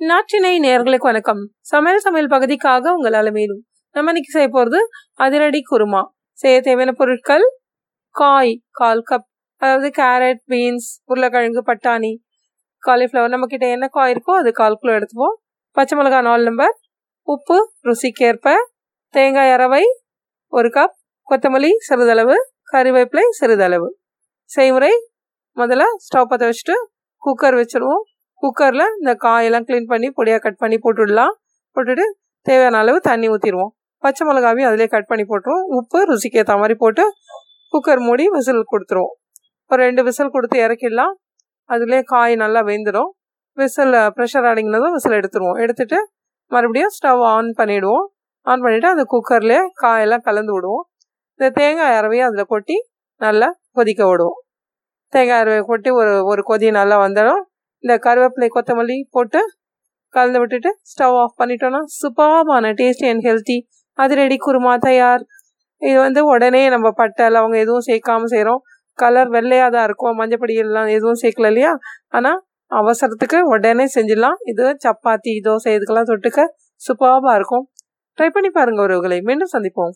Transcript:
நாட்டினை நேர்களுக்கு வணக்கம். சமையல் சமையல் பகுதிக்காக உங்கள் அலமேலும் நம்ம இன்னைக்கு செய்ய போகிறது அதிரடி குருமா. செய்ய தேவையான பொருட்கள் காய் கால் கப் அதாவது கேரட் பீன்ஸ் உருளைக்கிழங்கு பட்டாணி காலிஃப்ளவர். நம்மக்கிட்ட என்ன காய் இருக்கோ அது கால் கிலோ எடுத்துப்போம். பச்சை மிளகா நாலு நம்பர் உப்பு ருசிக்கேற்ப தேங்காய் அரவை ஒரு கப் கொத்தமல்லி சிறிதளவு கறிவேப்பிலை சிறிதளவு. செய்முறை முதல்ல ஸ்டவ் பற்ற வச்சுட்டு குக்கர் வச்சுருவோம். குக்கரில் இந்த காயெல்லாம் க்ளீன் பண்ணி பொடியாக கட் பண்ணி போட்டுடலாம். போட்டுட்டு தேவையான அளவு தண்ணி ஊற்றிடுவோம் பச்சை மிளகாவையும் அதிலே கட் பண்ணி போட்டுருவோம். உப்பு ருசிக்கு ஏற்ற மாதிரி போட்டு குக்கர் மூடி விசில் கொடுத்துருவோம். ஒரு ரெண்டு விசில் கொடுத்து இறக்கிடலாம். அதுலேயே காய் நல்லா வெந்துடும். விசில் ப்ரெஷர் அடங்கினதும் விசில் எடுத்துருவோம். எடுத்துட்டு மறுபடியும் ஸ்டவ் ஆன் பண்ணிவிடுவோம் ஆன் பண்ணிவிட்டு அந்த குக்கர்லேயே காயெல்லாம் கலந்து விடுவோம். இந்த தேங்காய் அரவையும் அதில் கொட்டி நல்லா கொதிக்க விடுவோம். தேங்காய் அரவை கொட்டி ஒரு ஒரு கொதி நல்லா வந்துடும். இந்த கருவேப்பிலை கொத்தமல்லி போட்டு கலந்து விட்டுட்டு ஸ்டவ் ஆஃப் பண்ணிட்டோன்னா சூப்பர்பான டேஸ்டி அண்ட் ஹெல்த்தி அது ரெடி குருமா தயார். இது வந்து உடனே நம்ம பட்டை அவங்க எதுவும் சேர்க்காம செய்கிறோம் கலர் வெள்ளையாக தான் இருக்கும். மஞ்சப்பொடி எல்லாம் எதுவும் சேர்க்கல இல்லையா? ஆனால் அவசரத்துக்கு உடனே செஞ்சிடலாம். இது சப்பாத்தி தோசை இதுக்கெல்லாம் தொட்டுக்க சூப்பராக இருக்கும். ட்ரை பண்ணி பாருங்கள் உறவுகளை. மீண்டும் சந்திப்போம்.